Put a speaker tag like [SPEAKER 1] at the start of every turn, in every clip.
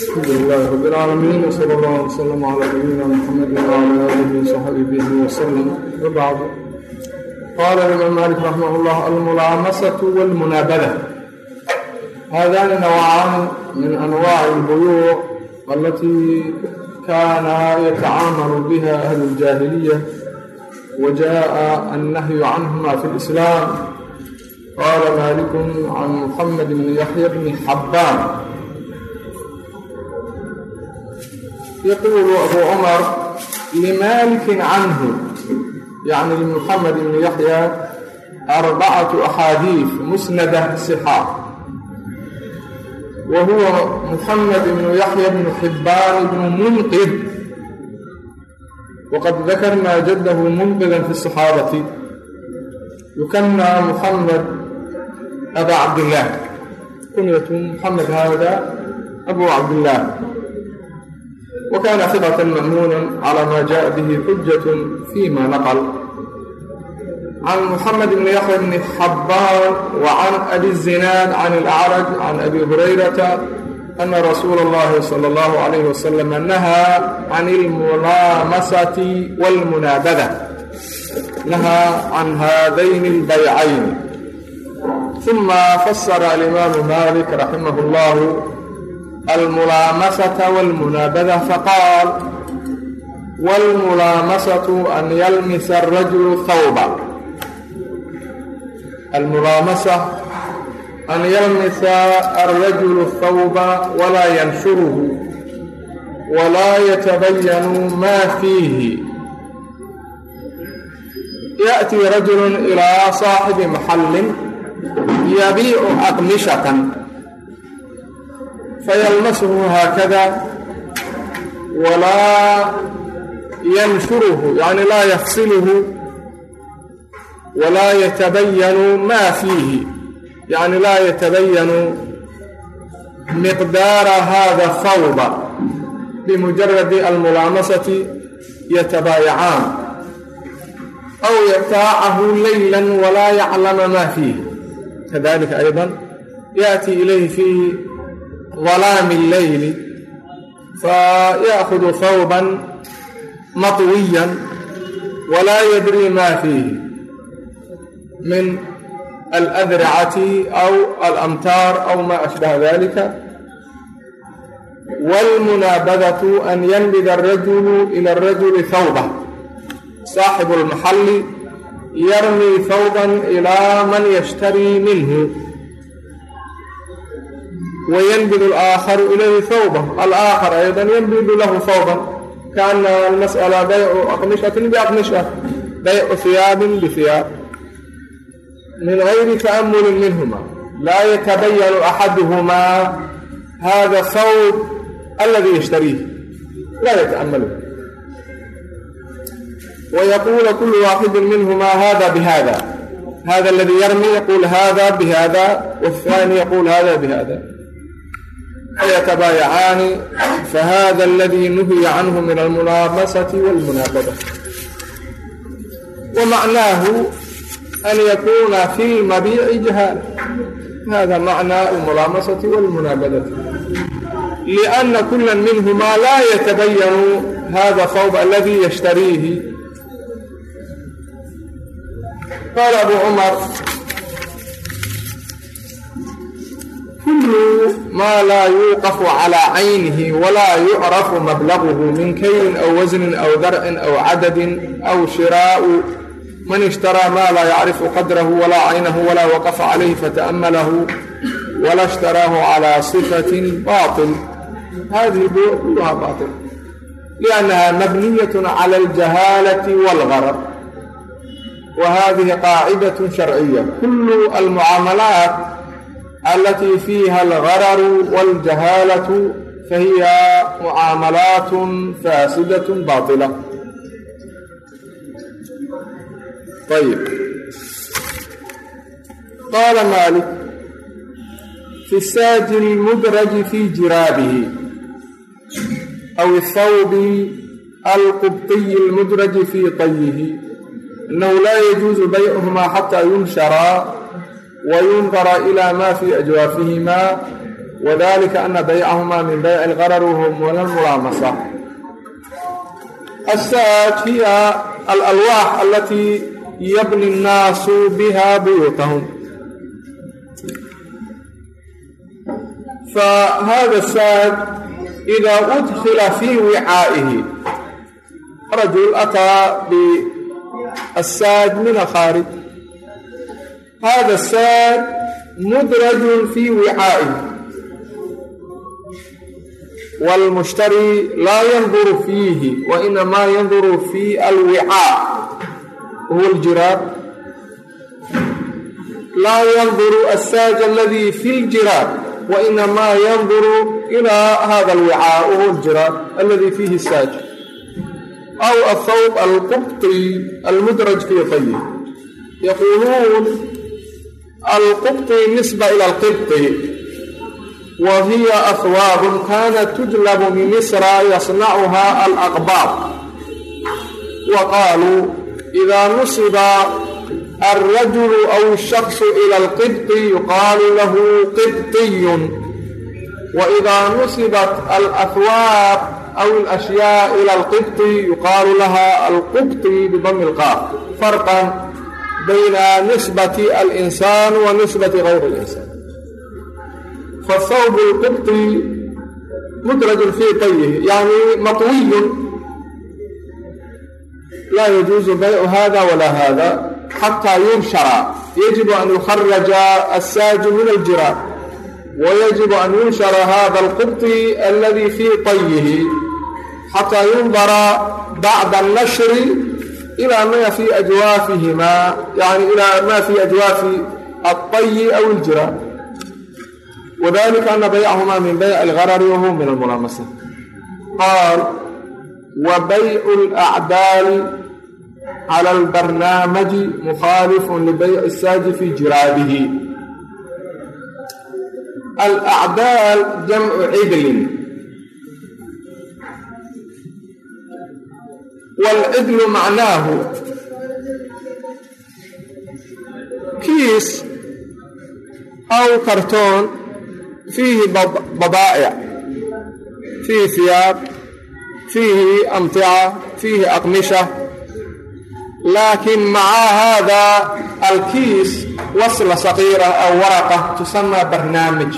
[SPEAKER 1] alxamdulilaahi rabi اlcaalamiin wsala allah wslm calaa nabiyina mxamedi wcala alihi wsaxbihi wslm wabacdu qaala imaam malik raximah llah almulaamasatu wاlmunaabada haadani nawcan min anwaac اlbuyuuc alatii kana yatacaamalu biha ahlu اljaahiliya wa jaءa annahyu canhuma fi اlislaam qaala malik can muxamed bn yaxya bni xabbaan yaquulu abuu cumar limaalikin canhu yacni limuxamed ibni yaxya arbacatu axaadiis musnada sixa wa huwa muxamed ibnu yaxya bnu xibbaan ibnu munqid wqad dakarna jaddahu munqidan fi الصaxaabati yukana muxamed aba cabdillaah kunyatu muxamed haada abu cabdillaah wakaana siqatan mamnuunan cala maa jaءa bihi xujat fima naql can muxamed bni yaxya bni xabbaan wa can abi zinaad can alacraj can abi hurayrata ana rasuula اllahi salى اllahu alayh wasalama nahaa can اlmunaamasati wاlmunaabada nahaa can haadayn اlbaycayn uma fasara alimaamu malik raximah اllah almulaamasata walmunaabada faqaal wاlmulaamasatu an yalmisa arajulu hawba almulaamasa an yalmisa alrajulu hawba walaa yanshuruhu walaa yatabayanu maa fiihi yaأti rajulu ilaa saaxibi maxallin yabiicu aqmishatan fayalmasuhu haakada walaa yanfuruhu yani laa yafsiluhu walaa yatabayanu maa fiihi yani laa yatabayanu miqdaara hada fawda bimujaradi almulaamasati yatabaayacaani aw yataacahu leyla walaa yaclama maa fiihi. Kadalika ayضa yaأtii ilayhi fiihi ظلام الليل فيأخذ ثوبا مطويا ولا يدري ما فيه من الأذرعة أو الأمتار أو ما أشبه ذلك والمنابذة أن ينبذ الرجل إلى الرجل ثوبه صاحب المحل يرمي ثوبا إلى من يشتري منه wayanbidu alaakharu ilayhi hawban alaakhar aydan yanbidu lahu hawban kaana almas'ala baycu aqnishatin biaqnisha baycu hiyaabin bihiyaab min gayri ta'amulin minhuma laa yatabayanu axaduhumaa hada sawb aladi yashtariih laa yataamalu ويقول كل واحد منهما هذا بهذا. هذا الذي يرمي يقول هذا بهذا والثاني يقول هذا بهذا yatabayacaani fahada aladii nuhiya canhu min almunaamasati walmunaabada wa macnaahu an yakuuna fi lmabiici jahaala hada macnaa almunaamasati walmunaabadati lianna kula minhumaa laa yatabayanu hada thawb aladii yashtariihi qaala abu cumar kullu maa laa yuuqafu calaa caynihi walaa yucrafu mablaguhu min kaylin aw wasnin aw darcin aw cadadin aw shiraa'u man ishtaraa maa laa yacrifu qadrahu walaa caynahu walaa waqafa calayhi fata'ammalahu wala ishtaraahu calaa sifatin baatil hadihi buu kulluhaa baatil liannaha mabniyatun cala aljahaalati waalgarar wa hadihi qaacidatun sharciya kullu almucaamalaat alatii fiiha algararu waljahaalatu fahiya mucaamalaatun faasidatun baaila ayb qaala maalik fi saaji lmudraji fi jiraabihi aw athawbi alqubtiyi almudraji fi tayihi annahu laa yajuusu baycuhumaa xataa yunsharaa مالك في الساج المدرج في جرابه أو الثوب القبطي المدرج في طيه أنه لا يجوز بيعهما حتى ينشرا وينظر إلى ما في أجوافهما وذلك أن بيعهما من بيع الغرر وهو من الملامسة الساج هي الألواح التي يبني الناس بها بيوتهم فهذا الساج إذا أدخل في وعائه رجل أتى بالساج من الخارج هذا الساج مدرج في وعائه والمشتري لا ينظر فيه وإنما ينظر في الوعاء هو الجراب لا ينظر الساج الذي في الجراب وإنما ينظر إلى هذا الوعاء وهو الجراب الذي فيه الساج أو الثوب القبطي المدرج في طيه يقولون القبطي نسبة إلى القبطي وهي أثواب كانت تجلب من مصر يصنعها الأقباط وقالوا إذا نصب الرجل أو الشخص إلى القبط bayna nisbati alinsaan wa nisbati gayr alinsaan fathawb lqibطi mudrajun fii tayihi yani matwiyun laa yajuuzu baycu hada walaa hada xataa yunshara yajibu an yukharaja assaaju min aljiraab wayajibu an yunshara hada alqibطi aladi fii tayihi xataa yundara bacda annashri ilaa maa fii ajwaafihimaa yani ilaa maa fii ajwaafi alطayi aw iljiraab wadalika ana baychamaa min bayc algarari wahuwa min almulamasa qaal wa baycu alacdaali cala albarnaamaji mukhaalifun libayc isaaji fii jiraabihi alacdaal jamcu cidlin waalcidlu macnaahu kiis aw kartoon fiihi badaa'ic fiihi siyaab fiihi amtica fiihi aqmisha laakiin maca haada alkiis wasla saqiira aw waraqa tusanaa barnaamij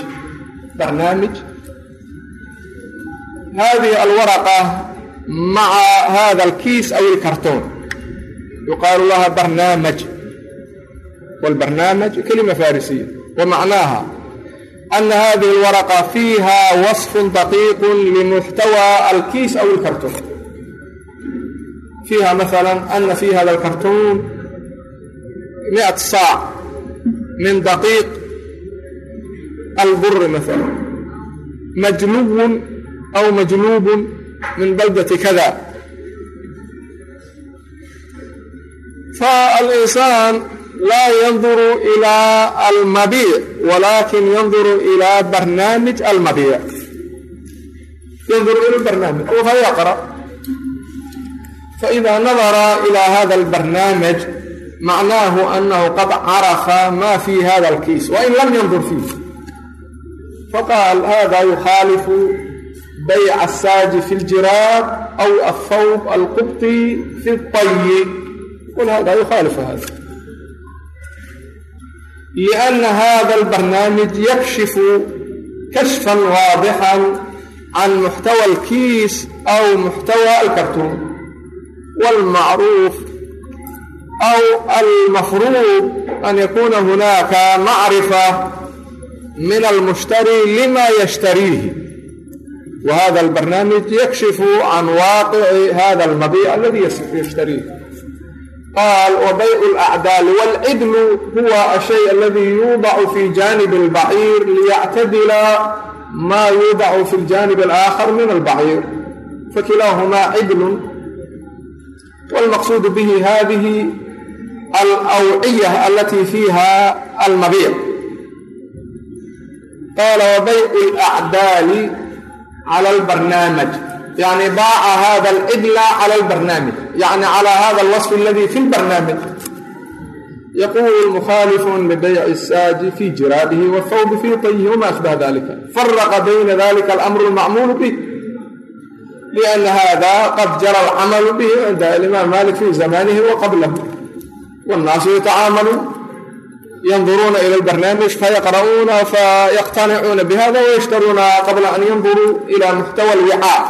[SPEAKER 1] barnaamij haadihi alwaraqa maca hada alkiis aw ilkartoon yuqaalu laha barnaamaj wlbarnaamaj kelima farisiya wa macnaaha? Ana hadihi alwaraqa fiiha wasfun daqiiqun limuxtawaa alkiis aw ilkartoon fiiha maala ana fii hada alkartoon miat saac min daqiiq alburi maala majluwun aw majluubun min baldati kada faalinsaan laa yanduru ilaa almabiic walaakin yanduru ilaa barnaamij almabiic yanduru ila barnaamij fayaqra faidaa nadara ilaa hada albarnaamij macnaahu anahu qad carafa maa fii hada alkiis wain lam yandur fiih faqaal hada yuhaalifu bayc asaaji fi ljiraab aw athawb alqubti fi tayi qul hada yukhaalif hada liana hada albarnaamij yakshifu kashfan waadixan can muxtawa alkiis aw muxtawa alkartuun walmacruuf aw almafruud an yakuna hunaaka macrifa min almushtari lima yashtariihi محتوى الكرتون والمعروف أو المفروض أن يكون هناك معرفة من المشتري لما يشتريه وهذا البرنامج يكشف عن واقع هذا المبيع الذي يشتريه قال وبيع الأعدال والعدل هو الشيء الذي يوضع في جانب البعير ليعتدل ما يوضع في الجانب الآخر من البعير فكلاهما عدل والمقصود به هذه الأوعية التي فيها المبيع قال وبيع الأعدال على البرنامج يعني باع هذا العدل على البرنامج يعني على هذا الوصف الذي في البرنامج يقول مخالف لبيع الساج في جرابه والثوب في طيه وما أشبه ذلك فرق بين ذلك الأمر المعمول به لأن هذا yanduruuna ila lbarnaamij fayaqra'uuna fayaqtanicuuna bihada wayashtaruuna qabla an yanduruu ila muxtawa alwicaa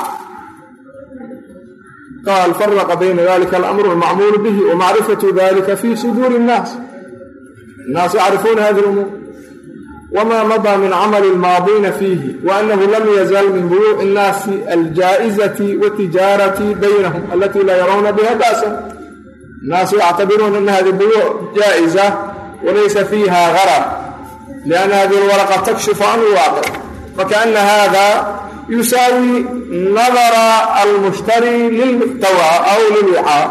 [SPEAKER 1] qaal faraqa bayna dalika alamru almacmuulu bihi wa macrifatu dalika fi suduuri nnaas annaas yacrifuuna hadi umuur wma madaa min camali lmaadiina fiihi waanahu lam yazal min buyuuci innaasi aljaa'izati watijaarati baynahum alati laa yarawna biha ba'san annaasu yactabiruuna ana hadi buyuuc jaa'iza walaysa fiiha garab lianna hadihi alwaraqa takshifu can lwaaqi fakaana hada yusaawi nadara almushtari lilmuxtawaa aw lilwicaa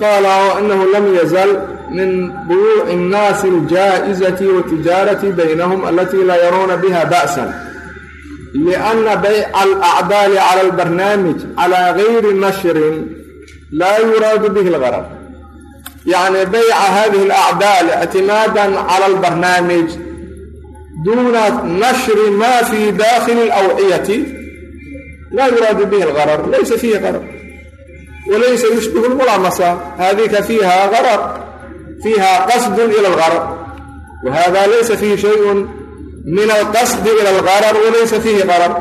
[SPEAKER 1] qaala wainahu lam yazal min buyuuci اnnaasi aljaa'izati watijaarati baynahum alatii laa yaruuna biha ba'san lianna bayca alacdaali cala albarnaamij cala gayri nashrin laa yuraadu bihi اlgarab yacni bayca hadihi alacdaal ictimaadan cala albarnaamij. Duuna nashri ma fii dakhili alawciyati. Laa yuraadu bihi algarar laysa fiihi qarar walaysa yushbihu almulamasa hadika fiiha arar fiiha qasdun ila algarar wa hada laysa fiihi shayun min alqasdi ila algarar walaysa fiihi qarar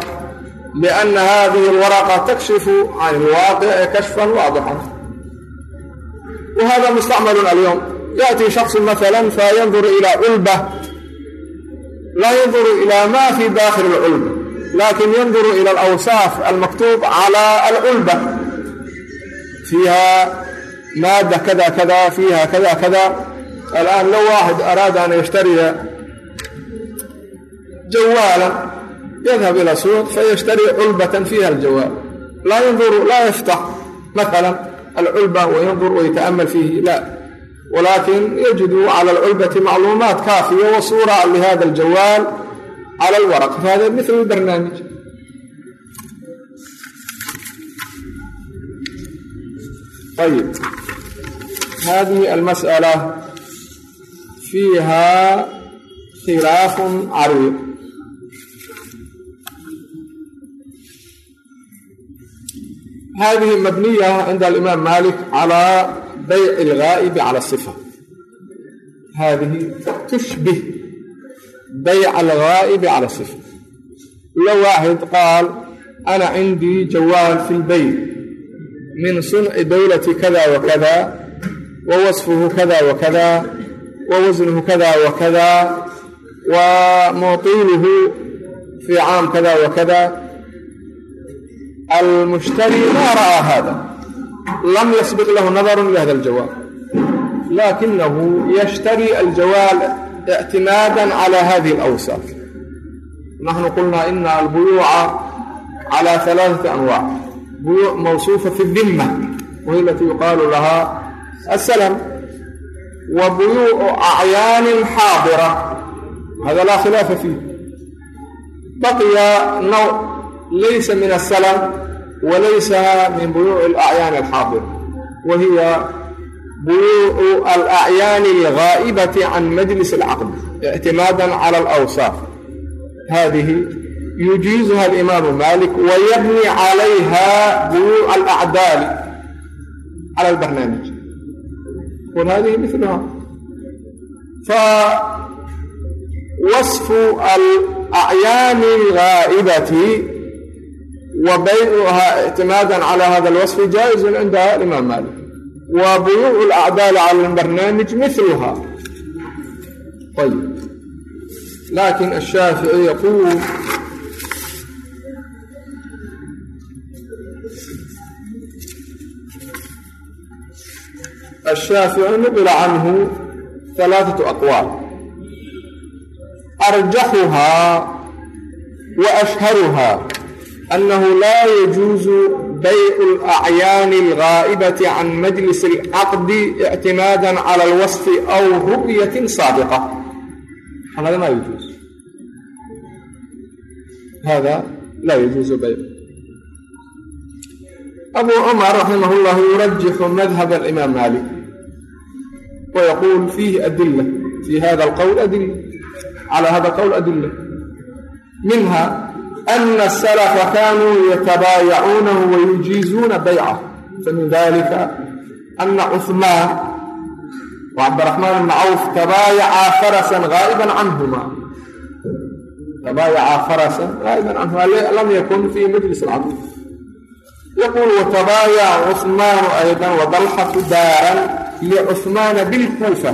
[SPEAKER 1] lianna hadihi alwaraqa takshifu can alwaaqici kashfan waadixan فيه غرر لأن هذه الورقة تكشف عن الواقع كشفا واضحا وهذا مستعمل اليوم يأتي شخص مثلا فينظر إلى علبة لا ينظر إلى ما في داخل العلبة لكن ينظر إلى الأوصاف المكتوب على العلبة فيها مادة كذا كذا فيها كذا كذا الآن لو واحد أراد أن يشتري جوالا يذهب إلى alculba wayandur waytaamal fiihi la. Walaakin yajidu cala alculbati macluumaat kaafiya wa suura lihada aljawaal cala alwaraq. Fahada milu barnaamij. Ayib hadihi almasأala fiiha khilaafun cariiq hadihi mabniya cinda alimaam malik calaa bayci alghaa'ibi cala sifa haadihi tushbih bayca alghaa'ibi cala sifa lo waaxid qaal ana cindii jawaal fi lbeyt min sunci dowlati kada wakada wa wasfuhu kada wakada wa wasnuhu kada wakada wa muutiluhu fii caam kada wakada almushtari maa ra'aa hada lam yasbiq lahu nadarun bihada aljawaab laakinahu yashtari aljawaal ictimaadan cala hadihi alawsaaf naxnu qulnaa ina albuyuuca cala alaaati anwaac buyuuc mawsuufa fi dimma wahiy alatii yuqaalu lahaa assalam wa buyuucu acyaanin xaadira hada laa khilaafa fiih baqiya naw laysa min asalam walaysa min buyuuci alacyaani alxaadir wa hiya buyuucu alacyaani algaa'ibati can majlis alcaqd ictimaadan cala alawsaaf hadihi yujiizuha alimaamu malik wa yabni calayha buyuuc alacdaali cala albarnaamij qul hadihi milaha fa wasfu alacyaani algaa'ibati الغائبة وبيعها اعتمادا على هذا الوصف جائز عند الإمام مالك وبيوع الأعدال على البرنامج مثلها طيب لكن الشافعي يقول الشافعي نقل عنه ثلاثة أقوال أرجحها وأشهرها أنه لا يجوز بيع الأعيان الغائبة عن مجلس العقد اعتمادا على الوصف أو رؤية صادقة هذا ما يجوز هذا لا يجوز بيعه أبو عمر رحمه الله يرجح مذهب الإمام مالك ويقول فيه أدلة في هذا القول أدلة على هذا القول أدلة منها أن ana salafa kaanuu yatabaayacuunahu wayujiizuuna baycahu famin dalika ana cuhmaan wacabdiraxmaan bna cawf tabaayacaa farasan aaiban canhuma tabaayacaa farasan aaiban canhuma lam yakun fi majlis alcadiif yaquul watabaayaca cuhmaanu aydan wadalxatu daaran licuhmaana bilkuufa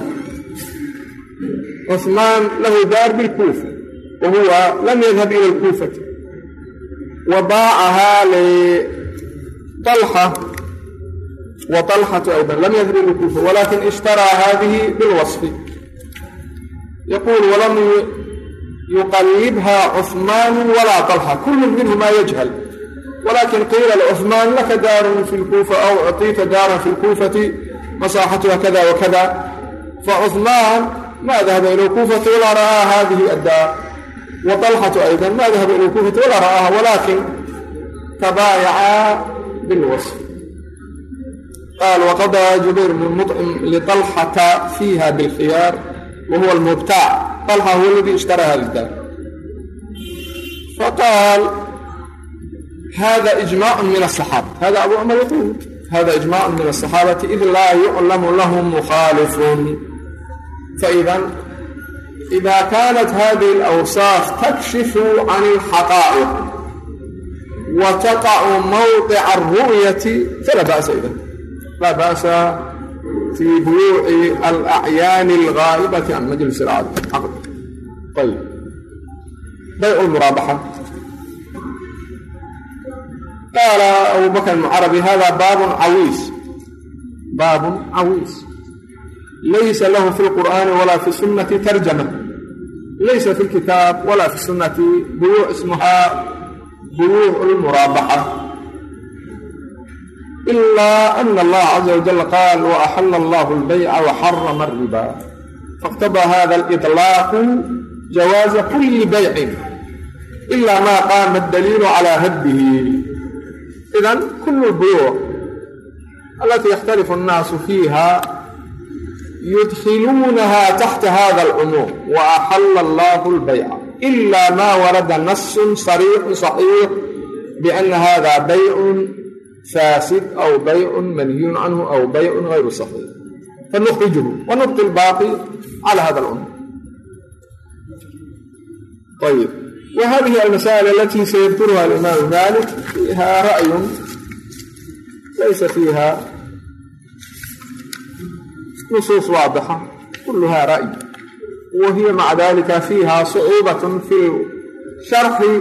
[SPEAKER 1] cuhmaan lahu daar bilkuufa wahuwa lam yadhab ila lkuufati وباعها لطلحة وطلحة أيضا لم يذهب إلى الكوفة ولكن اشترى هذه بالوصف يقول ولم يقلبها عثمان ولا طلحة كل منهما يجهل ولكن قيل لعثمان لك دار في الكوفة أو أعطيت دارا في الكوفة مساحتها كذا وكذا فعثمان ما ذهب إلى الكوفة ولا رأى هذه الدار وطلحة أيضا ما ذهب إلى الكوفة ولا رآها ولكن تبايعا بالوصف قال وقضى جبير بن مطعم لطلحة فيها بالخيار وهو المبتاع طلحة هو الذي اشترى هذه الدار فقال هذا إجماع من الصحابة هذا أبو عمر يقول هذا إجماع من الصحابة إذ لا يعلم لهم مخالف فإذا إذا كانت هذه الأوصاف تكشف عن الحقائق وتقع موضع الرؤية فلا بأس إذا لا بأس في بيوع الأعيان الغائبة عن مجلس العقد طيب بيع المرابحة قال أبو بكر العربي هذا باب عويس باب عويس laysa lahu fi lqur'aani walaa fi sunnati tarjama laysa fi lkitaab walaa fi sunnati buyuuc ismuhaa buyuuc lmuraabaxa ilaa ana allaha caza wajal qaal wa axala allahu albayca wa xarama alriba faاqtaba hada aliطlaaqu jawaaza kulli baycin ilaa maa qaama adaliilu calaa haddihi idan kul lbuyuuc alati yaxtalifu annaasu fiiha yudkiluunaha taxta hada alcumuum wa axala allahu lbayca ila maa warada nasun sariixu saxiix biana hada baycun faasid aw baycun manhiyun canhu aw baycun hayru saxiix fanukhrijhu wanubqi lbaaqi cala hada alcumuum ayb wa hadihi almasaa'il alatii sayadkuruha alimaamu malik fiiha ra'yun laysa nusuus waadixa kulluhaa ra'y wa hiya maca dalika fiiha sucuubatun fi sharxi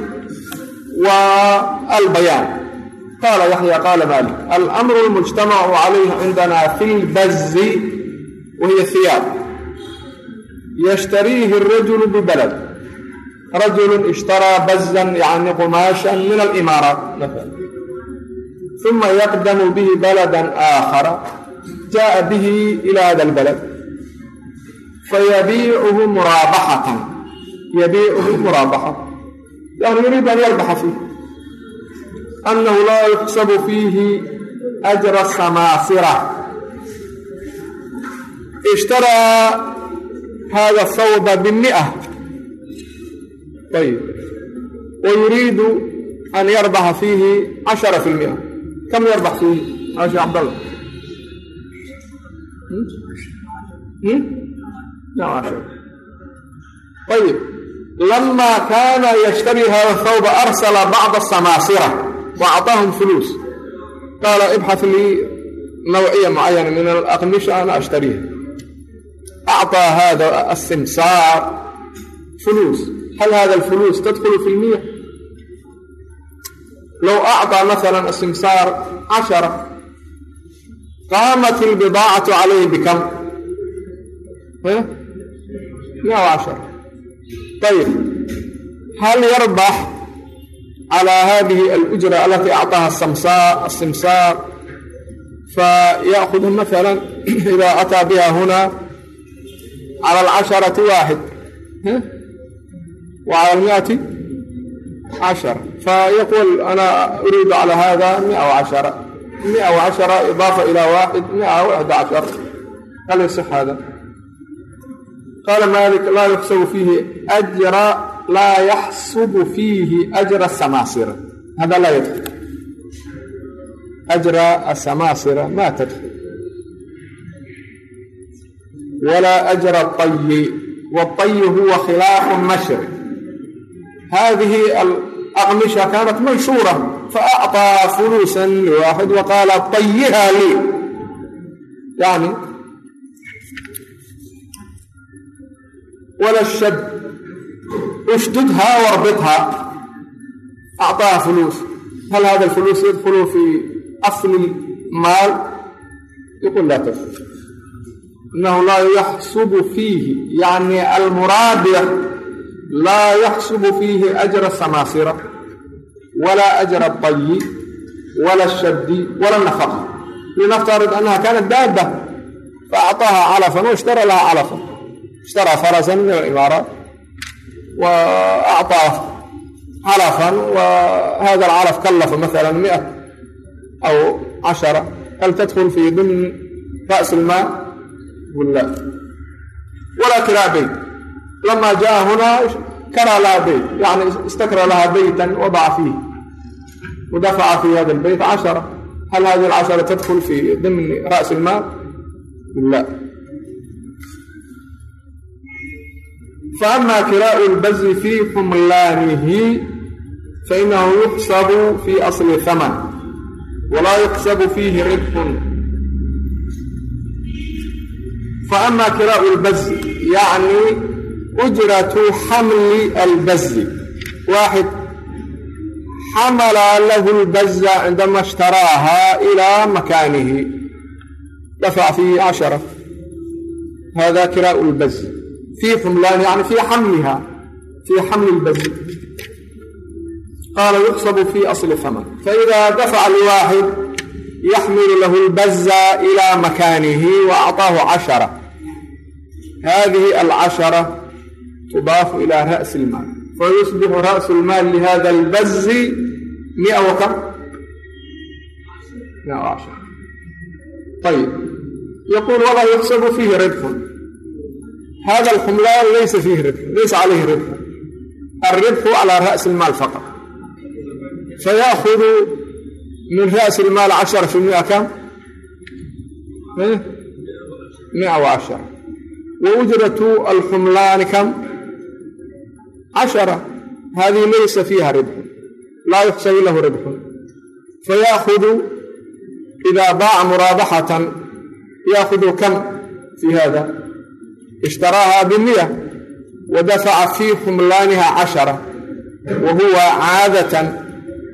[SPEAKER 1] wa albayaan. Qaala yaxya qaala maalik alamru lmujtamacu calayhi cindana fi lbazi wa hiya hiyaab yashtariihi arajulu bibalad. Rajulu ishtaraa bazan yani qumaashan min alimaaraat. Uma yaqdamu bihi baladan aakhara jaaءa bihi ila hada albalad fayabiicuhu muraabaxatan yabiicuhu muraabaxa yani yuriidu an yarbaxa fiih annahu laa yuxsabu fiihi ajra samaasira ishtaraa hada sawba bimi'a ayb wa yuriidu an yarbaxa fiihi cashara fi lmia kam yarbax fiihi ashi cabdallah عشرة طيب لما كان يشتري هذا الثوب أرسل بعض السماسرة وأعطاهم فلوس قال ابحث لي نوعية معينة من الأقمشة أنا أشتريها أعطى هذا السمسار فلوس هل هذا الفلوس تدخل في المية لو أعطى مثلا السمسار عشرة qaamat ilbidaacatu calayhi bikam mia cashar ayib hal yarbax calaa haadihi alujra alatii acطaha asimsaar fayaأkhud maala ida ataa biha huna cala alcasharati waaxid wa cala almiati cashara fayaquul ana uriidu cala hada mia cashara مئة وعشرة إضافة إلى واحد مئة وإحدى عشر هل يصح هذا؟ qaala malik laa yuxsabu fiihi ajra laa yaxsubu fiihi ajra asamaasira hada laa yadkul ajra asamaasira ma tadkul walaa ajra aطayi wاطayi huwa khilaafu الnashri hadihi aqmisha kaanat manshuura faacطaa fuluusan liwaaxid wa qaala ayihaa lii yani wala shab ushdudhaa warbithaa acطaha fuluus hal hada alfuluus yadkulu fi asli maal yuqul laa tadkul inahu laa yaxsubu fiihi yani almuraabiya laa yaxsubu fiihi ajra samaasira walaa ajra bayi wala shabdi wala nafaqa linaftarad annaha kaanat daaba faacطaaha calafan washtara laha calafan ishtara farasan min alimaaraat wa acطaa calafan wa hada alcalaf kallafa maala mia aw cashara hal tadkul fii dimni ra's ilmaa qul walaa kiraa bayt lamaa jaa hunaa karaa lahaa beyt yani istakra lahaa beytan wadaca fiih wadafaca fi hada lbeyt cashara hal hadi alcashara tadkul fi dimni ra'si ilmaal la faama kiraau lbazi fi xumlaanihi fainahu yuxsabu fi asli haman walaa yuxsabu fiihi ribxun faama kiraau lbazi yani ujratu xamli albazli waaxid xamala lahu lbaza cindama ishtaraaha ilaa makaanihi. Dafac fiihi cashara. Hada kiraau lbazli fii xumlaani yani fii xamliha fii xamli lbazli qaala yuxsabu fii asli faman faidaa dafaca alwaaxid yaxmilu lahu lbaza ilaa makaanihi wa acطaahu cashara. Hadihi alcashara tudaafu ilaa ra'si ilmaal fayusbixu ra'su lmaal lihada albazi mia wakam ayb yaquul walaa yuxsabu fiihi ridxun hada alxumlaan laysa fiihi ridxun laysa calayhi ridxun alridxu calaa ra'si ilmaal faqat. Fayaahudu min ra'si ilmaal cashara fi mia kam? Eh? Mia wa cashara wa ujratu alxumlaani kam? cashara haadii laysa fiiha ribxun laa yuxsabu lahu ribxun fayaahudu idaa baaca muraabaxatan yaahudu kam fii hada ishtaraahaa bimiya wa dafaca fii khumlaaniha cashara wa huwa caadatan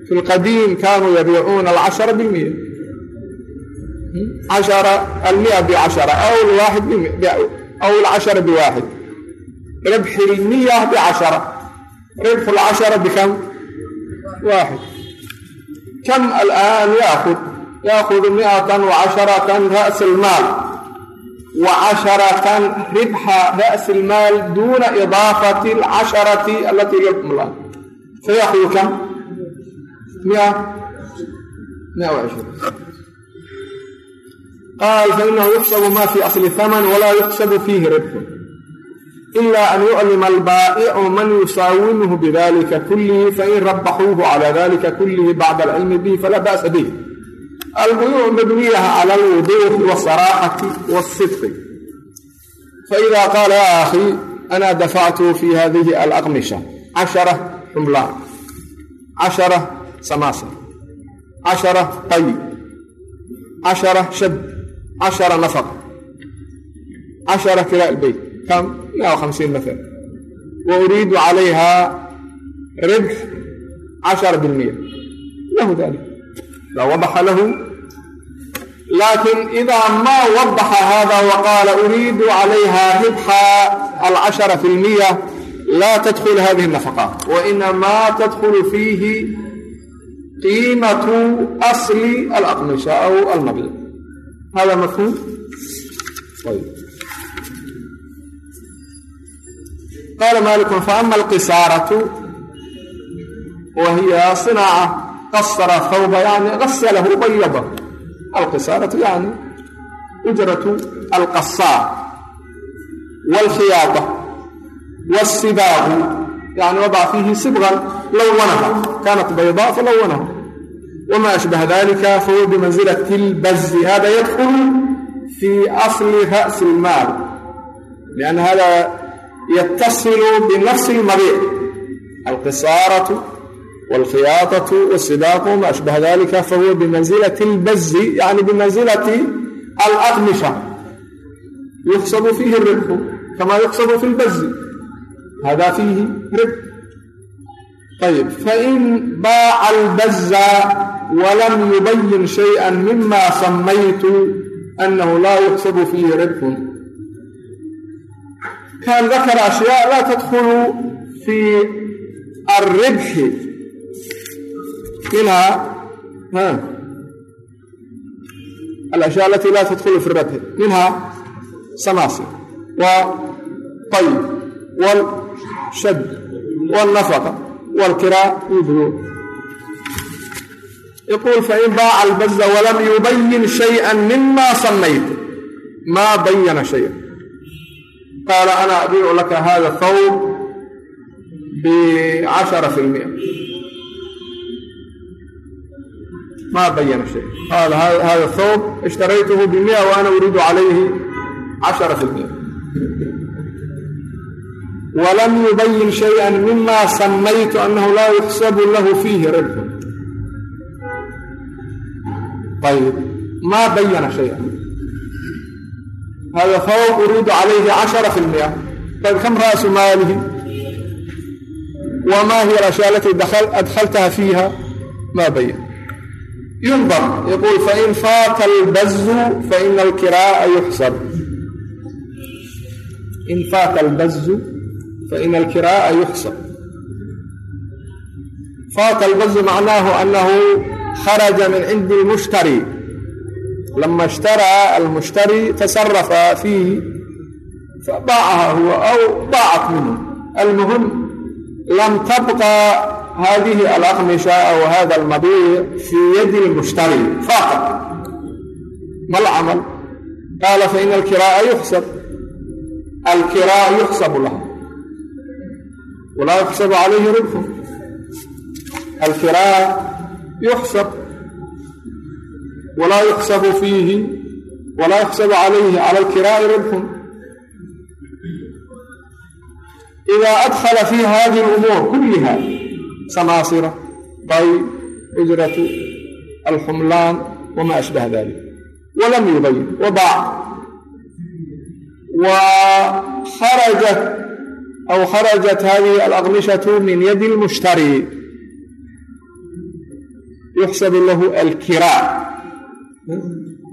[SPEAKER 1] fi lqadiim kaanuu yabiicuuna alcashara bilmiya cashara almia bicashara aw alcashara biwaaxid ربح المئة بعشرة ربح العشرة بكم؟ واحد كم الآن يأخذ؟ يأخذ مئة وعشرة رأس المال وعشرة ربح رأس المال دون إضافة العشرة التي للحملان فيأخذ كم؟ مئة مئة وعشرين قال فإنه يحسب ما في أصل الثمن ولا يحسب فيه ربح ilaa an yuclima albaa'icu man yusaawimuhu bidalika kullihi fain rabaxuuhu calaa dalika kullihi bacda alcilmi bihi falaa ba'sa bih albuyuuc mabniyaha cala alwuduuqi wasaraaxati wasidqi faida qaala ya akhii ana dafactu fi hadihi alaqmisha cashara xumlaan cashara samaasa cashara qayi cashara shab cashara nafaq cashara kiraa albeyt kam ilaa hamsiin maala wa uriidu calayha ribx cashara bilmiya lahu dalik idaa wadaxa lahu laakin idaa maa wadaxa hada waqaala uriidu calayha ribxa alcashara fi lmiya laa tadkul hadihi nafaqaat wainamaa tadkulu fiihi qiimatu asli alaqmisha aw almablaq hada mafhuum qaala maalikun faama alqisaaratu wa hiya sinaaca qasara thawba yani qasalahu bayada alqisaaratu yani ujratu alqasaar waalkhiyaada wasibaaqu yani wadaca fiihi sibqan lawanaha kaanat baydaa falawanaha wma ashbaha dalika fahuwa bimanzilati اlbazi hada yadkulu fi asli ra'si اlmaal an hada لأن هذا يتصل بنفس المبيع القصارة والخياطة والصداق وما أشبه ذلك فهو بمنزلة البز يعني بمنزلة الأقمشة يحسب فيه الربح كما يحسب في البز هذا فيه ربح طيب فإن باع البز ولم يبين شيئا مما سميت أنه لا يحسب فيه ربح كان ذكر أشياء لا تدخل في الربح منها ها الأشياء التي لا تدخل في الربح منها سماسر وطيب والشد والنفقة والكراء يدهون يقول فإن باع البز ولم يبين شيئا مما سميت ما qaala ana abiicu laka hada thawb bcashara fi lmia ma bayana shay qaala hada thawb ishtaraytuhu bimia wa ana uriidu calayhi cashara fi lmia walam yubayin shaya mima samaytu anahu laa yuxsabu lahu fiihi ribxun ayb maa bayana shaya hada fawq uriidu calayhi cashara fi lmiya tayb kam ra'su maalihi wamaa hiya alashyaa alatii adkhaltaha fiiha maa bayan yundar yaquul fain faata albazu faina alkiraaa yuxsab in faata albazu faina alkiraa'a yuxsab faata albazu macnaahu anahu kharaja min cindi lmushtari lama ishtaraa almushtari tasarafa fiihi fabaacaha huwa aw baacat minhu almuhim lam tabqa hadihi alaqmisha aw hada almabiic fii yadi lmushtari faqad mal camal qaala faina alkiraaa yuxsab alkiraaa yuxsabu laha walaa yuxsabu calayhi ribhu alkiraaa yuxsab walaa yuxsabu fiihi walaa yuxsabu calayhi cala alkiraa'i ribxun idaa adkhala fii hadihi alumuur kulliha sanaasira bay ujratu alxumlaan wama ashbaha dalik walam yubayin wabaac wa kharajat aw kharajat hadihi alaqnishatu min yadi lmushtari yuxsabu lahu alkiraa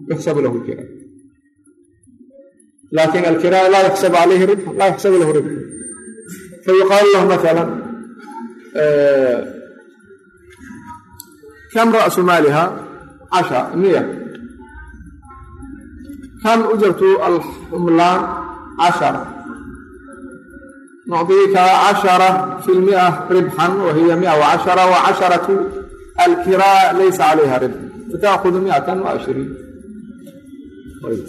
[SPEAKER 1] yuxsabu lahu kira laakin alkiraaya laa yuxsabu alayhi ribx laa yuxsabu lahu ribx fayuqaalu lah maala kam ra'su maaliha casha miya kam ujartu alxumlaan cashara nucdiika cashara fi lmia ribxan wa hiya mia wacashara wa casharatu alkiraa laysa calayha ribx فتأخذ مئة وعشرين طيب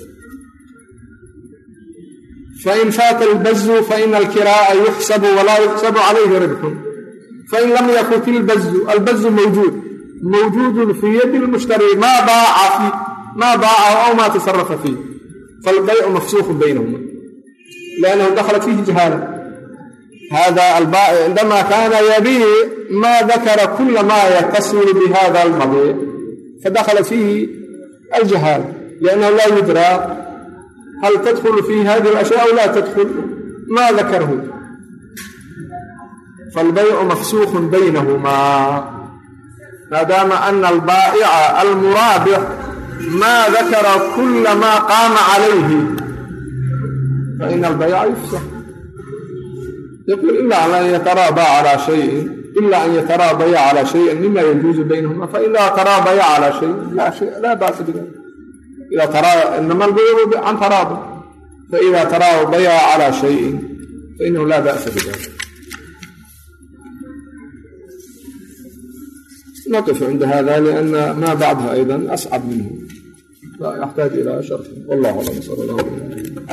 [SPEAKER 1] فإن فات البز فإن الكراء يحسب ولا يحسب عليه ربح فإن لم يفت البز البز موجود موجود في يد المشتري ما باع فيه ما باعه أو ما تصرف فيه فالبيع مفسوخ بينهما لأنه دخلت فيه جهالة هذا البائع عندما كان يبيع ما ذكر كل ما يتصل بهذا المبيع fadakhala fiihi aljahaal liannahu laa yudraa hal tadkhulu fii hadihi alashya aw laa tadkhul maa dakarhu faalbaycu mafsuuqun baynahumaa maadaama ana albaa'ica almuraabic maa dakara kula maa qaama calayhi faina albayca yufsax yaquul ilaa an yataraabaa calaa shayin شيء إلا أن يترابيا على شيء مما يجوز بينهما فإذا ترابيا على شيء لا شيء لا بأس بذلك إذا ترى إنما البيع عن تراضي فإذا ترابيا على شيء فإنه لا بأس بذلك نقف عند هذا لأن ما بعدها أيضا أصعب منه فيحتاج إلى شرح والله أعلم صلى الله عليه وسلم